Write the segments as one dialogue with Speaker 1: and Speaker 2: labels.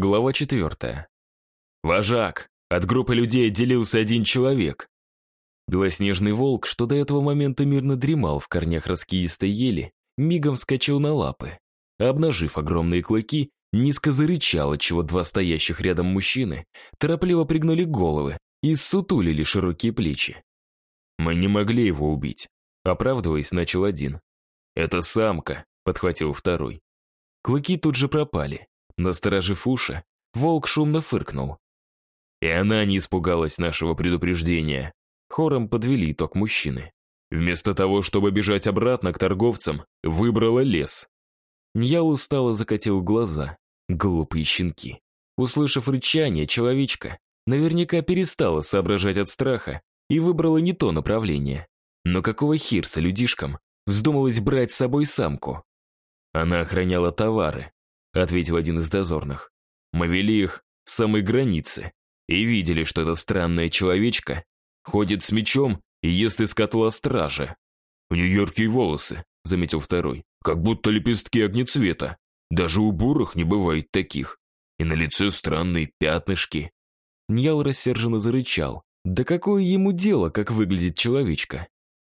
Speaker 1: Глава четвертая. «Вожак! От группы людей отделился один человек!» Белоснежный волк, что до этого момента мирно дремал в корнях раскидистой ели, мигом вскочил на лапы. Обнажив огромные клыки, низко зарычал, отчего два стоящих рядом мужчины торопливо пригнули головы и ссутулили широкие плечи. «Мы не могли его убить», — оправдываясь, начал один. «Это самка», — подхватил второй. Клыки тут же пропали. Насторожив уши, волк шумно фыркнул. И она не испугалась нашего предупреждения. Хором подвели итог мужчины. Вместо того, чтобы бежать обратно к торговцам, выбрала лес. Ньял устало закатил глаза. Глупые щенки. Услышав рычание, человечка наверняка перестала соображать от страха и выбрала не то направление. Но какого хирса людишкам вздумалось брать с собой самку? Она охраняла товары, ответил один из дозорных. Мы вели их с самой границы и видели, что эта странная человечка ходит с мечом и ест из котла стражи. У нее яркие волосы, заметил второй, как будто лепестки огнецвета. Даже у бурых не бывает таких. И на лице странные пятнышки. Ньял рассерженно зарычал. Да какое ему дело, как выглядит человечка?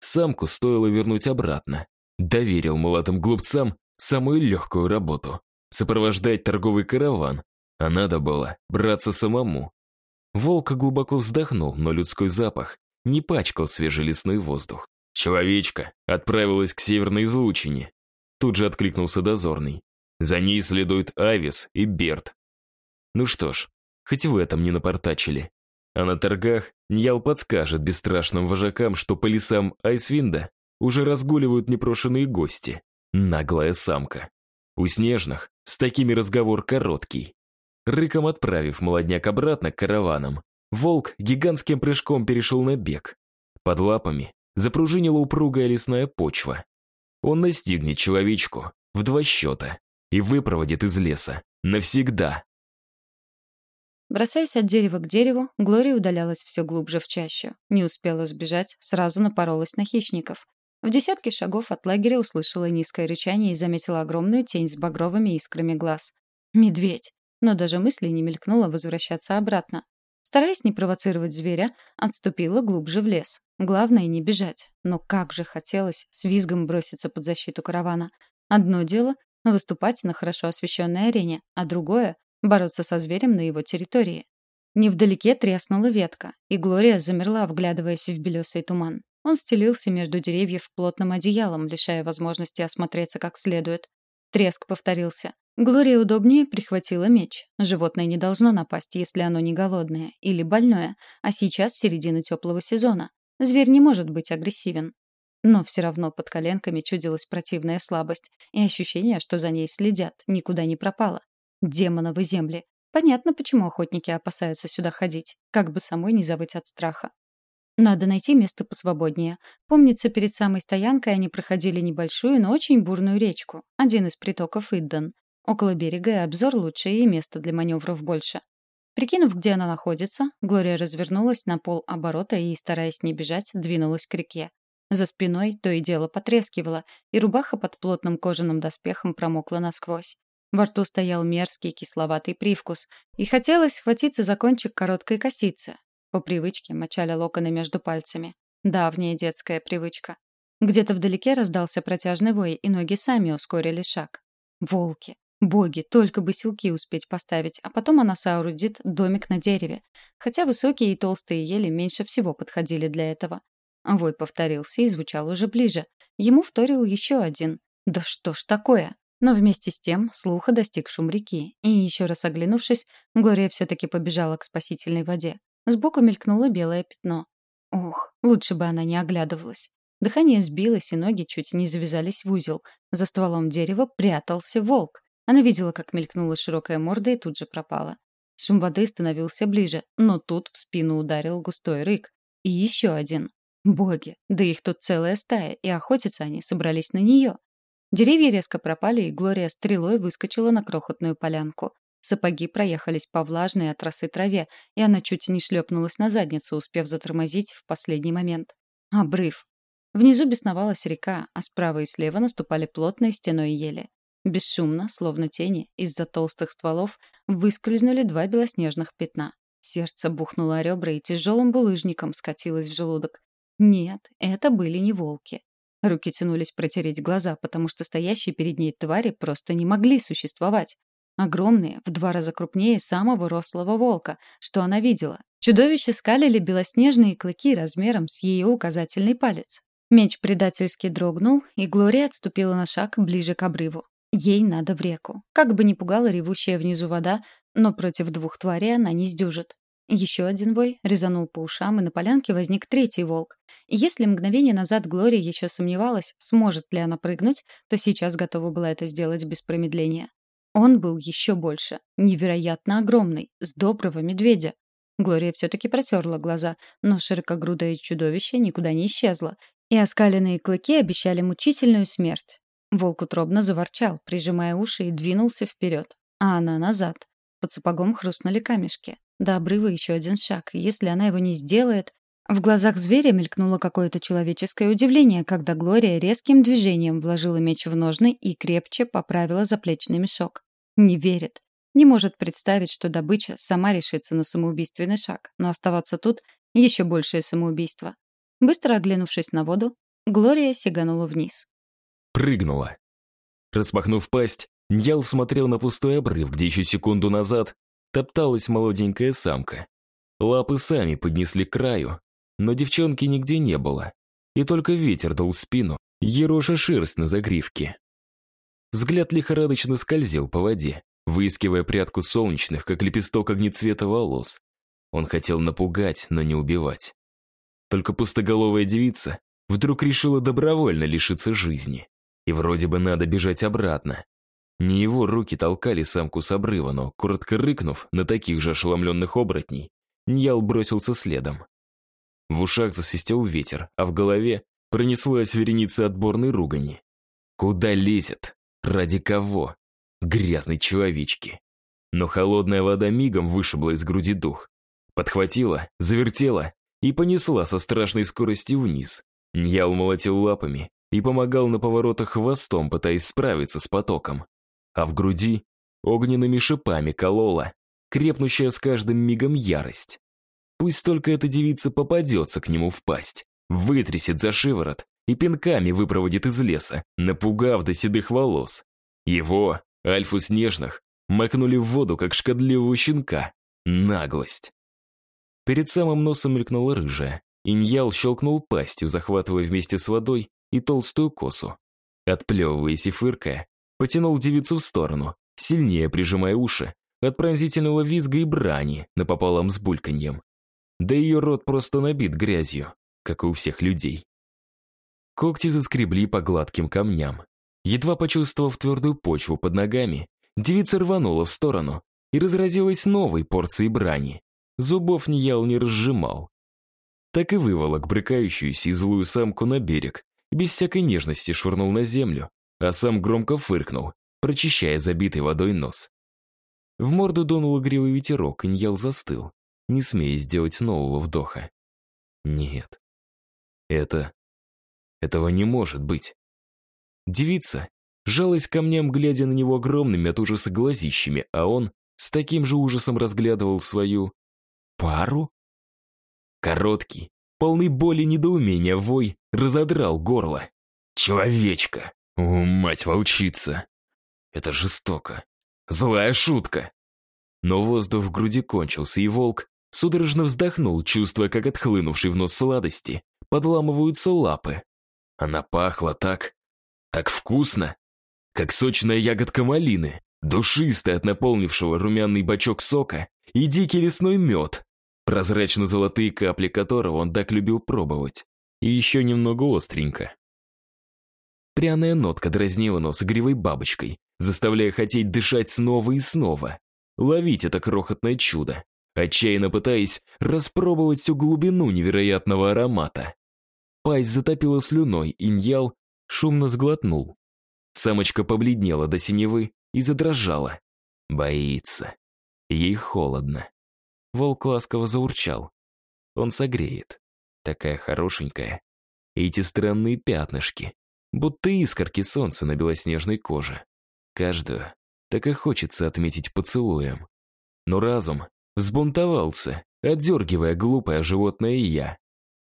Speaker 1: Самку стоило вернуть обратно. Доверил молодым глупцам самую легкую работу сопровождать торговый караван, а надо было браться самому. Волк глубоко вздохнул, но людской запах не пачкал свежий лесной воздух. Человечка отправилась к северной излучине. Тут же откликнулся дозорный. За ней следуют Авис и Берт. Ну что ж, хоть в этом не напортачили. А на торгах Ньял подскажет бесстрашным вожакам, что по лесам Айсвинда уже разгуливают непрошенные гости. Наглая самка. У снежных с такими разговор короткий. Рыком отправив молодняк обратно к караванам, волк гигантским прыжком перешел на бег. Под лапами запружинила упругая лесная почва. Он настигнет человечку в два счета и выпроводит из леса навсегда.
Speaker 2: Бросаясь от дерева к дереву, Глория удалялась все глубже в чащу. Не успела сбежать, сразу напоролась на хищников. В десятке шагов от лагеря услышала низкое рычание и заметила огромную тень с багровыми искрами глаз. Медведь! Но даже мысли не мелькнуло возвращаться обратно. Стараясь не провоцировать зверя, отступила глубже в лес. Главное — не бежать. Но как же хотелось с визгом броситься под защиту каравана. Одно дело — выступать на хорошо освещенной арене, а другое — бороться со зверем на его территории. Невдалеке треснула ветка, и Глория замерла, вглядываясь в белесый туман. Он стелился между деревьев плотным одеялом, лишая возможности осмотреться как следует. Треск повторился. Глория удобнее прихватила меч. Животное не должно напасть, если оно не голодное или больное, а сейчас середина теплого сезона. Зверь не может быть агрессивен. Но все равно под коленками чудилась противная слабость, и ощущение, что за ней следят, никуда не пропало. Демоновы земли. Понятно, почему охотники опасаются сюда ходить, как бы самой не завыть от страха. Надо найти место посвободнее. Помнится, перед самой стоянкой они проходили небольшую, но очень бурную речку. Один из притоков Иддан. Около берега и обзор лучше, и места для маневров больше. Прикинув, где она находится, Глория развернулась на пол оборота и, стараясь не бежать, двинулась к реке. За спиной то и дело потрескивало, и рубаха под плотным кожаным доспехом промокла насквозь. Во рту стоял мерзкий кисловатый привкус, и хотелось схватиться за кончик короткой косицы, по привычке мочали локоны между пальцами. Давняя детская привычка. Где-то вдалеке раздался протяжный вой, и ноги сами ускорили шаг. Волки. Боги, только бы силки успеть поставить, а потом она соорудит домик на дереве. Хотя высокие и толстые ели меньше всего подходили для этого. Вой повторился и звучал уже ближе. Ему вторил еще один. Да что ж такое? Но вместе с тем слуха достиг шум реки, и еще раз оглянувшись, Глория все-таки побежала к спасительной воде. Сбоку мелькнуло белое пятно. Ох, лучше бы она не оглядывалась. Дыхание сбилось, и ноги чуть не завязались в узел. За стволом дерева прятался волк. Она видела, как мелькнула широкая морда и тут же пропала. Шум воды становился ближе, но тут в спину ударил густой рык. И еще один. Боги, да их тут целая стая, и охотиться они собрались на нее. Деревья резко пропали, и Глория стрелой выскочила на крохотную полянку. Сапоги проехались по влажной от росы траве, и она чуть не шлепнулась на задницу, успев затормозить в последний момент. Обрыв. Внизу бесновалась река, а справа и слева наступали плотной стеной ели. Бесшумно, словно тени, из-за толстых стволов выскользнули два белоснежных пятна. Сердце бухнуло о ребра и тяжелым булыжником скатилось в желудок. Нет, это были не волки. Руки тянулись протереть глаза, потому что стоящие перед ней твари просто не могли существовать. Огромные, в два раза крупнее самого рослого волка, что она видела. Чудовища скалили белоснежные клыки размером с ее указательный палец. Меч предательски дрогнул, и Глория отступила на шаг ближе к обрыву. Ей надо в реку. Как бы ни пугала ревущая внизу вода, но против двух тварей она не сдюжит. Еще один вой резанул по ушам, и на полянке возник третий волк. Если мгновение назад Глория еще сомневалась, сможет ли она прыгнуть, то сейчас готова была это сделать без промедления. Он был еще больше, невероятно огромный, с доброго медведя. Глория все-таки протерла глаза, но широкогрудое чудовище никуда не исчезло, и оскаленные клыки обещали мучительную смерть. Волк утробно заворчал, прижимая уши, и двинулся вперед, а она назад. Под сапогом хрустнули камешки. До обрыва еще один шаг. Если она его не сделает... В глазах зверя мелькнуло какое-то человеческое удивление, когда Глория резким движением вложила меч в ножны и крепче поправила заплечный мешок. Не верит. Не может представить, что добыча сама решится на самоубийственный шаг, но оставаться тут — еще большее самоубийство. Быстро оглянувшись на воду, Глория сиганула вниз.
Speaker 1: Прыгнула. Распахнув пасть, Ньял смотрел на пустой обрыв, где еще секунду назад топталась молоденькая самка. Лапы сами поднесли к краю, но девчонки нигде не было. И только ветер дул спину, ероша шерсть на загривке. Взгляд лихорадочно скользил по воде, выискивая прядку солнечных, как лепесток огнецвета волос. Он хотел напугать, но не убивать. Только пустоголовая девица вдруг решила добровольно лишиться жизни. И вроде бы надо бежать обратно. Не его руки толкали самку с обрыва, но, коротко рыкнув на таких же ошеломленных оборотней, Ньял бросился следом. В ушах засвистел ветер, а в голове пронеслась вереница отборной ругани. Куда лезет? Ради кого? Грязной человечки. Но холодная вода мигом вышибла из груди дух. Подхватила, завертела и понесла со страшной скоростью вниз. Ньял молотил лапами и помогал на поворотах хвостом, пытаясь справиться с потоком а в груди огненными шипами колола, крепнущая с каждым мигом ярость. Пусть только эта девица попадется к нему в пасть, вытрясет за шиворот и пинками выпроводит из леса, напугав до седых волос. Его, Альфу Снежных, макнули в воду, как шкодливого щенка. Наглость. Перед самым носом мелькнула рыжая. Иньял щелкнул пастью, захватывая вместе с водой и толстую косу. Отплевываясь и фыркая, Потянул девицу в сторону, сильнее прижимая уши от пронзительного визга и брани напополам с бульканьем. Да ее рот просто набит грязью, как и у всех людей. Когти заскребли по гладким камням. Едва почувствовав твердую почву под ногами, девица рванула в сторону и разразилась новой порцией брани. Зубов ни ял не разжимал. Так и выволок брыкающуюся и злую самку на берег, без всякой нежности швырнул на землю, а сам громко фыркнул, прочищая забитый водой нос. В морду дунул игривый ветерок, и Ньял застыл, не смея сделать нового вдоха. Нет. Это... Этого не может быть. Девица жалась камням, глядя на него огромными от ужаса глазищами, а он с таким же ужасом разглядывал свою... пару? Короткий, полный боли недоумения вой разодрал горло. «Человечка!» О, мать волчица! Это жестоко. Злая шутка. Но воздух в груди кончился, и волк судорожно вздохнул, чувствуя, как отхлынувший в нос сладости подламываются лапы. Она пахла так... так вкусно, как сочная ягодка малины, душистая от наполнившего румяный бачок сока и дикий лесной мед, прозрачно-золотые капли которого он так любил пробовать. И еще немного остренько. Пряная нотка дразнила нос игривой бабочкой, заставляя хотеть дышать снова и снова. Ловить это крохотное чудо, отчаянно пытаясь распробовать всю глубину невероятного аромата. Пасть затопила слюной, иньял шумно сглотнул. Самочка побледнела до синевы и задрожала. Боится. Ей холодно. Волк ласково заурчал. Он согреет. Такая хорошенькая. Эти странные пятнышки будто искорки солнца на белоснежной коже. Каждую так и хочется отметить поцелуем. Но разум взбунтовался, отдергивая глупое животное я.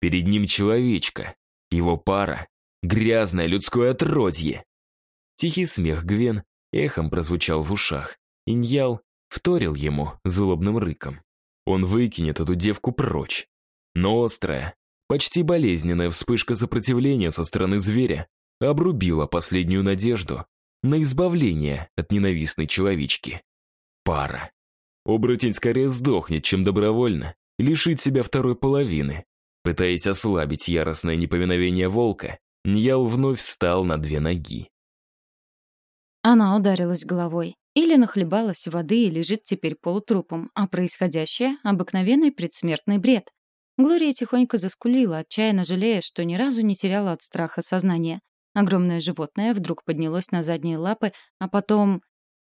Speaker 1: Перед ним человечка, его пара, грязное людское отродье. Тихий смех Гвен эхом прозвучал в ушах. Иньял вторил ему злобным рыком. Он выкинет эту девку прочь. Но острая, почти болезненная вспышка сопротивления со стороны зверя обрубила последнюю надежду на избавление от ненавистной человечки. Пара. Оборотень скорее сдохнет, чем добровольно лишит себя второй половины. Пытаясь ослабить яростное неповиновение волка, Ньял вновь встал на две ноги.
Speaker 2: Она ударилась головой. Или нахлебалась воды и лежит теперь полутрупом, а происходящее — обыкновенный предсмертный бред. Глория тихонько заскулила, отчаянно жалея, что ни разу не теряла от страха сознание. Огромное животное вдруг поднялось на задние лапы, а потом...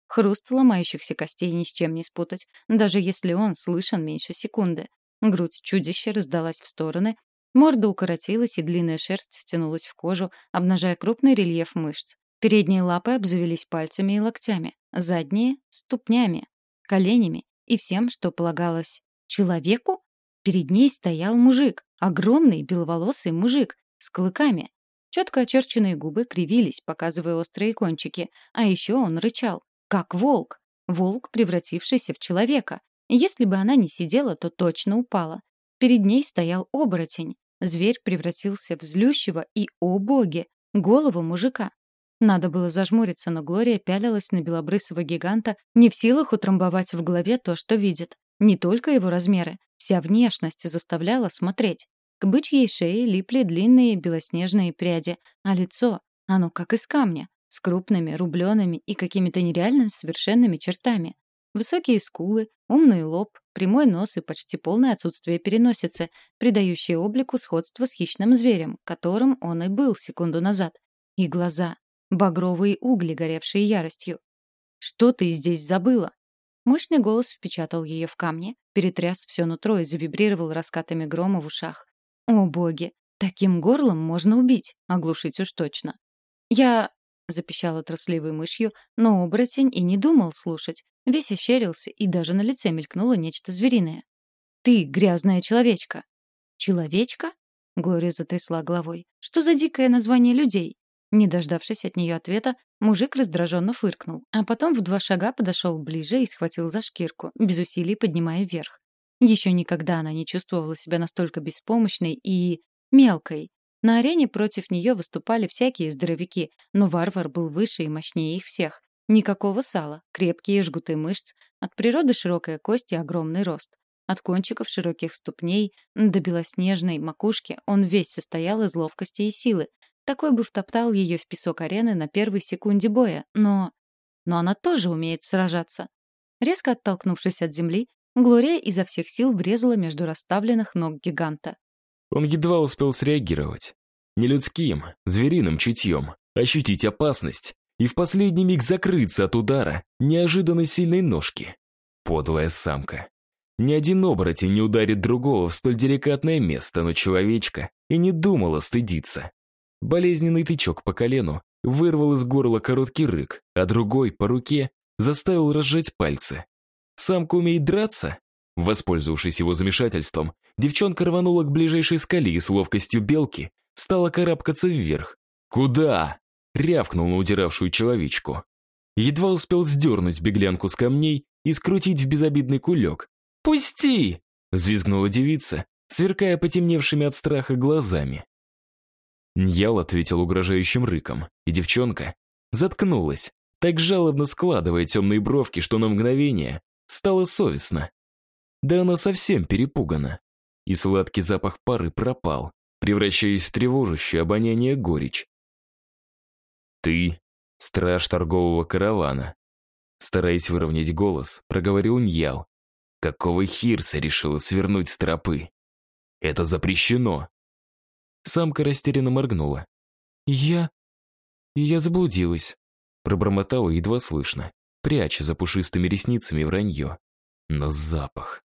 Speaker 2: Хруст ломающихся костей ни с чем не спутать, даже если он слышен меньше секунды. Грудь чудища раздалась в стороны, морда укоротилась, и длинная шерсть втянулась в кожу, обнажая крупный рельеф мышц. Передние лапы обзавелись пальцами и локтями, задние — ступнями, коленями и всем, что полагалось. Человеку? Перед ней стоял мужик, огромный беловолосый мужик, с клыками. Четко очерченные губы кривились, показывая острые кончики, а еще он рычал, как волк. Волк, превратившийся в человека. Если бы она не сидела, то точно упала. Перед ней стоял оборотень. Зверь превратился в злющего и, о боги, голову мужика. Надо было зажмуриться, но Глория пялилась на белобрысого гиганта, не в силах утрамбовать в голове то, что видит. Не только его размеры, вся внешность заставляла смотреть. К бычьей шее липли длинные белоснежные пряди, а лицо, оно как из камня, с крупными, рубленными и какими-то нереально совершенными чертами. Высокие скулы, умный лоб, прямой нос и почти полное отсутствие переносицы, придающие облику сходство с хищным зверем, которым он и был секунду назад. И глаза, багровые угли, горевшие яростью. «Что ты здесь забыла?» Мощный голос впечатал ее в камни, перетряс все нутро и завибрировал раскатами грома в ушах. «О, боги! Таким горлом можно убить, оглушить уж точно!» «Я...» — запищала трусливой мышью, но оборотень и не думал слушать. Весь ощерился, и даже на лице мелькнуло нечто звериное. «Ты грязная человечка!» «Человечка?» — Глория затрясла головой. «Что за дикое название людей? Не дождавшись от нее ответа, мужик раздраженно фыркнул, а потом в два шага подошел ближе и схватил за шкирку, без усилий поднимая вверх. Еще никогда она не чувствовала себя настолько беспомощной и... мелкой. На арене против нее выступали всякие здоровяки, но варвар был выше и мощнее их всех. Никакого сала, крепкие жгуты мышц, от природы широкая кость и огромный рост. От кончиков широких ступней до белоснежной макушки он весь состоял из ловкости и силы, такой бы втоптал ее в песок арены на первой секунде боя, но... Но она тоже умеет сражаться. Резко оттолкнувшись от земли, Глория изо всех сил врезала между расставленных ног гиганта.
Speaker 1: Он едва успел среагировать. Нелюдским, звериным чутьем, ощутить опасность и в последний миг закрыться от удара неожиданно сильной ножки. Подлая самка. Ни один оборотень не ударит другого в столь деликатное место, но человечка и не думала стыдиться. Болезненный тычок по колену вырвал из горла короткий рык, а другой, по руке, заставил разжать пальцы. Самка умеет драться? Воспользовавшись его замешательством, девчонка рванула к ближайшей скале и с ловкостью белки стала карабкаться вверх. «Куда?» — рявкнул на удиравшую человечку. Едва успел сдернуть беглянку с камней и скрутить в безобидный кулек. «Пусти!» — взвизгнула девица, сверкая потемневшими от страха глазами. Ньял ответил угрожающим рыком, и девчонка заткнулась, так жалобно складывая темные бровки, что на мгновение стало совестно. Да она совсем перепугана. И сладкий запах пары пропал, превращаясь в тревожащее обоняние горечь. «Ты — страж торгового каравана», стараясь выровнять голос, проговорил Ньял. «Какого хирса решила свернуть с тропы? Это запрещено!» Самка растерянно моргнула. «Я... я заблудилась», — пробормотала едва слышно, пряча за пушистыми ресницами вранье. Но запах...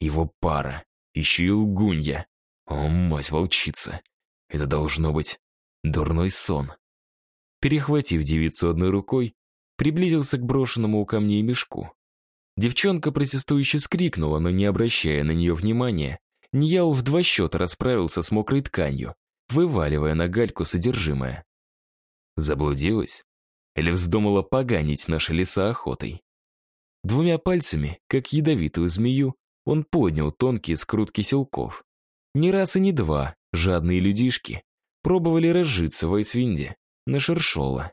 Speaker 1: Его пара, еще и лгунья. О, мать волчица! Это должно быть дурной сон. Перехватив девицу одной рукой, приблизился к брошенному у камней мешку. Девчонка протестующе скрикнула, но не обращая на нее внимания, Ньял в два счета расправился с мокрой тканью, вываливая на гальку содержимое. Заблудилась? Или вздумала поганить наши леса охотой? Двумя пальцами, как ядовитую змею, он поднял тонкие скрутки селков. Не раз и не два жадные людишки пробовали разжиться в Айсвинде, на шершола.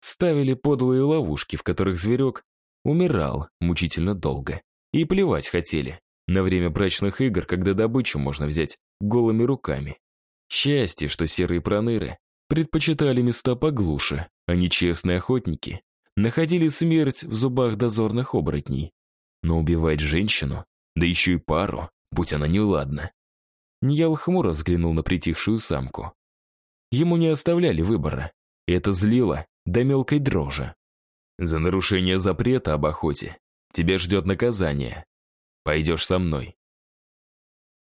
Speaker 1: Ставили подлые ловушки, в которых зверек умирал мучительно долго. И плевать хотели. На время брачных игр, когда добычу можно взять голыми руками. Счастье, что серые проныры предпочитали места поглуше, а нечестные охотники находили смерть в зубах дозорных оборотней. Но убивать женщину, да еще и пару, будь она неладна. Ньял хмуро взглянул на притихшую самку. Ему не оставляли выбора. Это злило до мелкой дрожи. За нарушение запрета об охоте тебя ждет наказание. Пойдешь со мной.